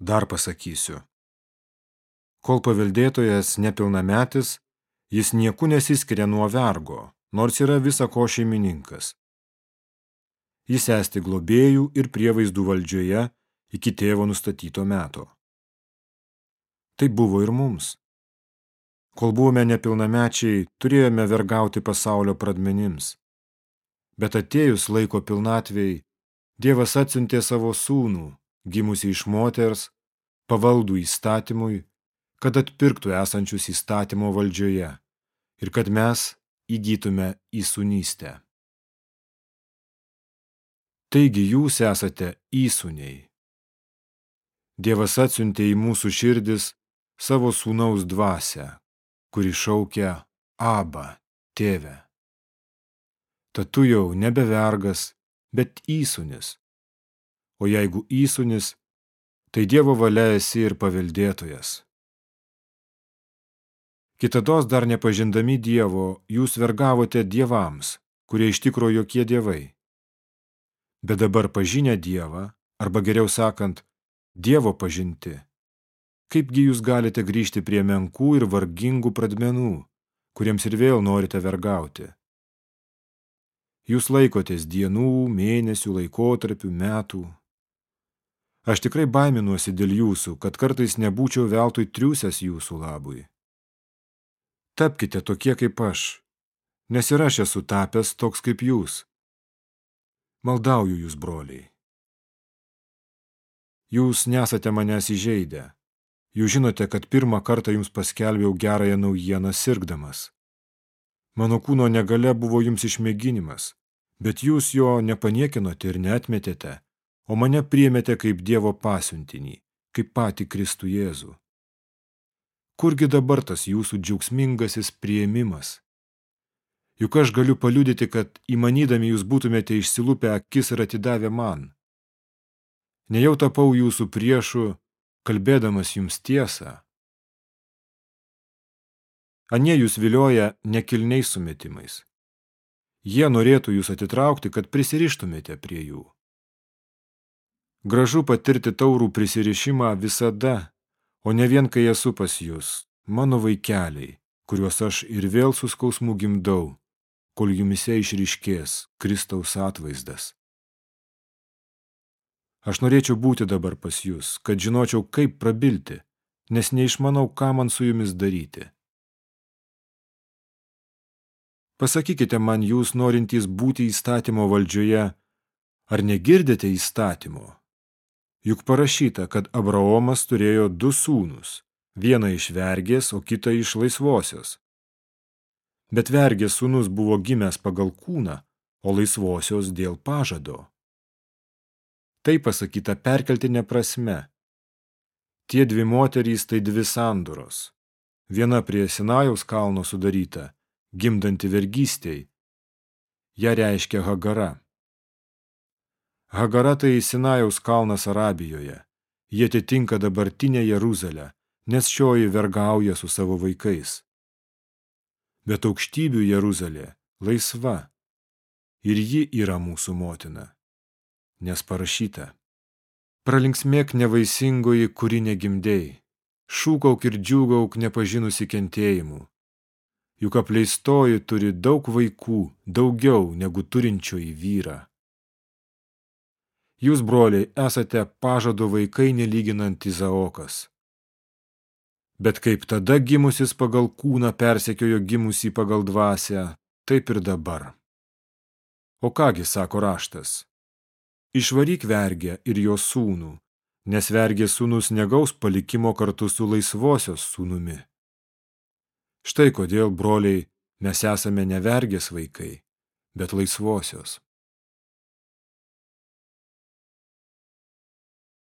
Dar pasakysiu. Kol paveldėtojas nepilnametis, jis nieku nesiskiria nuo vergo, nors yra visa ko šeimininkas. Jis esti globėjų ir prievaizdų valdžioje iki tėvo nustatyto meto. Tai buvo ir mums. Kol buvome nepilnamečiai, turėjome vergauti pasaulio pradmenims. Bet atėjus laiko pilnatvėjai, Dievas atsiuntė savo sūnų, gimusį iš moters, pavaldų įstatymui, kad atpirktų esančius įstatymo valdžioje ir kad mes įgytume įsūnystę. Taigi jūs esate įsūniai. Dievas atsiuntė į mūsų širdis savo sūnaus dvasę, kuri šaukia Abba, tėve. Tad tu jau nebe vergas, bet įsūnis. O jeigu įsūnis, tai Dievo valia esi ir paveldėtojas. Kitados dar nepažindami Dievo, jūs vergavote dievams, kurie iš tikro jokie dievai. Bet dabar pažinę Dievą, arba geriau sakant, Dievo pažinti, kaipgi jūs galite grįžti prie menkų ir vargingų pradmenų, kuriems ir vėl norite vergauti. Jūs laikotės dienų, mėnesių, laikotarpių, metų. Aš tikrai baiminuosi dėl jūsų, kad kartais nebūčiau veltui triūsęs jūsų labui. Tapkite tokie kaip aš, nes ir aš esu tapęs toks kaip jūs. Maldauju jūs, broliai. Jūs nesate manęs įžeidę. Jūs žinote, kad pirmą kartą jums paskelbiau gerąją naujieną sirgdamas. Mano kūno negale buvo jums išmėginimas, Bet jūs jo nepaniekinote ir neatmetėte, o mane priėmėte kaip Dievo pasiuntinį, kaip patį Kristų Jėzų. Kurgi dabar tas jūsų džiaugsmingasis priėmimas? Juk aš galiu paliudyti, kad įmanydami jūs būtumėte išsilupę akis ir atidavę man. Nejau tapau jūsų priešų, kalbėdamas jums tiesą. Anie jūs vilioja nekilniais sumetimais. Jie norėtų jūs atitraukti, kad prisirištumėte prie jų. Gražu patirti taurų prisirišimą visada, o ne vien kai esu pas jūs, mano vaikeliai, kuriuos aš ir vėl su skausmu gimdau, kol jumise išryškės Kristaus atvaizdas. Aš norėčiau būti dabar pas jūs, kad žinočiau, kaip prabilti, nes neišmanau, ką man su jumis daryti. Pasakykite man jūs norintys būti įstatymo valdžioje, ar negirdite įstatymo? Juk parašyta, kad Abraomas turėjo du sūnus, vieną iš vergės, o kitą iš laisvosios. Bet vergės sūnus buvo gimęs pagal kūną, o laisvosios dėl pažado. Tai pasakyta perkeltinė prasme. Tie dvi moterys tai dvi sandoros. Viena prie Sinajaus kalno sudaryta – gimdanti vergystėj. Ja reiškia Hagara. Hagara tai Sinajaus kalnas Arabijoje. Jie atitinka dabartinę Jeruzalę, nes šioji vergauja su savo vaikais. Bet aukštybių Jeruzalė laisva ir ji yra mūsų motina, nes parašyta. Pralinksmėk nevaisingoji, kuri negimdėjai, šūkauk ir džiūgauk nepažinusi kentėjimų, juk apleistoji turi daug vaikų, daugiau negu turinčioji vyrą. Jūs, broliai, esate pažado vaikai nelyginant Izaokas. Bet kaip tada gimusis pagal kūną persekiojo gimusį pagal dvasę, taip ir dabar. O kągi sako raštas? Išvaryk vergę ir jo sūnų, nes vergės sūnus negaus palikimo kartu su laisvosios sūnumi. Štai kodėl, broliai, mes esame nevergės vaikai, bet laisvosios.